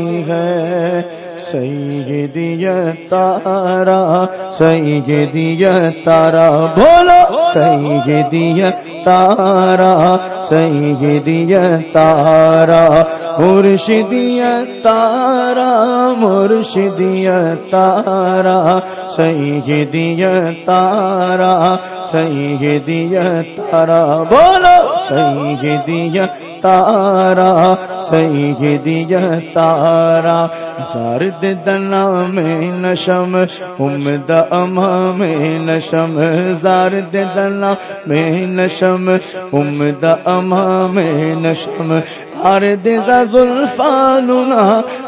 ہے۔ سیدی تارا سیدی تارا، بولو۔ سیدی تارا سیدی تارا، مرشدی تارا مرشدی تارا، سیدی تارا سیدی تارا، بولو۔ سیدی تارا سیدی تارا زارد دنا میں نشم امد اما میں نشم زارد دنا میں نشم امد اما میں نشم زارد ذا زلفانونا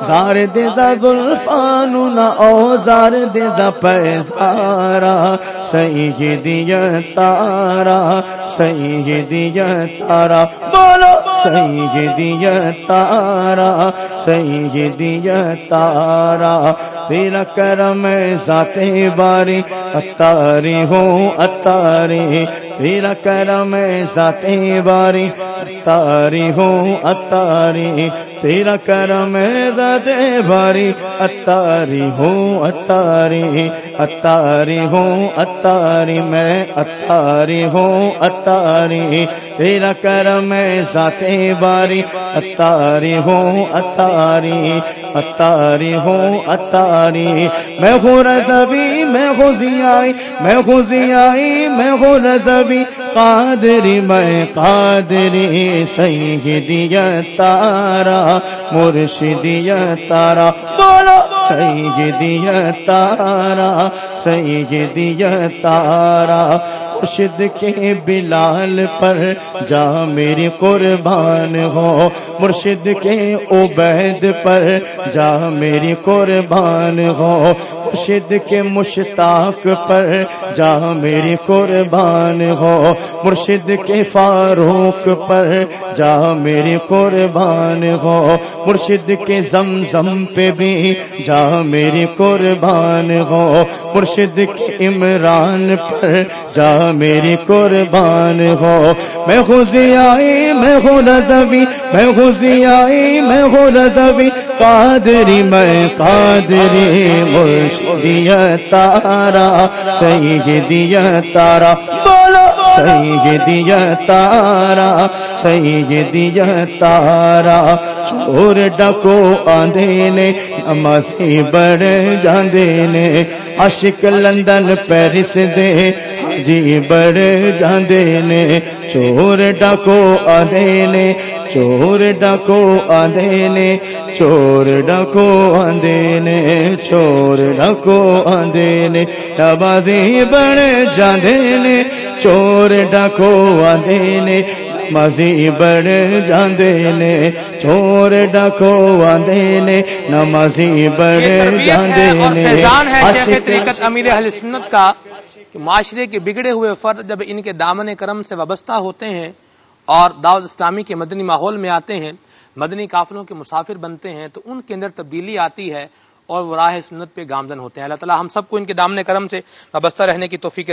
زارد ذا زلفانونا، او زارد ذا پیزارا سیدی تارا سیدی تارا بولو سیدی تارا سیدی تارا تیرا کرم ذات باری اتاری ہوں اتاری۔ تیرا کرم ذات باری، اتاری ہوں، اتاری۔ تیرا کرم ذات باری، اتاری ہوں، اتاری۔ اتاری ہوں، اتاری۔ میں اتاری ہوں، اتاری۔ تیرا کرم ذات باری، اتاری ہوں، اتاری۔ اتاری ہوں، اتاری۔ میں ہوں رضبی میں ہوں زیائی میں ہوں زیائی میں ہوں بھی قادری میں قادری سیدی تارا مرشدی تارا بولو سیدی تارا سیدی تارا مرشد کے بلال پر جا میری قربان ہو۔ مرشد کے عبید پر جا میری قربان ہو۔ مرشد کے مشتاق پر جا میری قربان ہو۔ مرشد کے فاروق پر جا میری قربان ہو۔ مرشد کے زمزم پہ بھی جا میری قربان ہو۔ مرشد کے عمران پر جا میری قربان ہو۔ میں خوشی آئی میں ہوں رضبی میں خوشی آئی میں ہوں رضبی قادری، میں قادری۔ مرشدی تارا، سیدی تارا۔ بولو سیدی تارا سیدی تارا، چور ڈکو آندے نے نمازی بڑھ جاندے نے عشق لندن پیرس دے جی بڑھ جاندے نے چور ڈکو آندے نے چور ڈکو آندے نے چور ڈکو آندے نے چور ڈکو آندے نے۔ نمازی بڑھ جاندے نے چور ڈکو آندے نے۔ مزی بڑھ جاندے نے چور ڈکو آندے نے۔ نمازی بڑھ جاندے نے۔ شیخ طریقت امیر اہل سنت کا کہ معاشرے کے بگڑے ہوئے فرد جب ان کے دامن کرم سے وابستہ ہوتے ہیں اور دعوت اسلامی کے مدنی ماحول میں آتے ہیں، مدنی قافلوں کے مسافر بنتے ہیں، تو ان کے اندر تبدیلی آتی ہے اور وہ راہ سنت پہ گامزن ہوتے ہیں۔ اللہ تعالی ہم سب کو ان کے دامن کرم سے وابستہ رہنے کی توفیق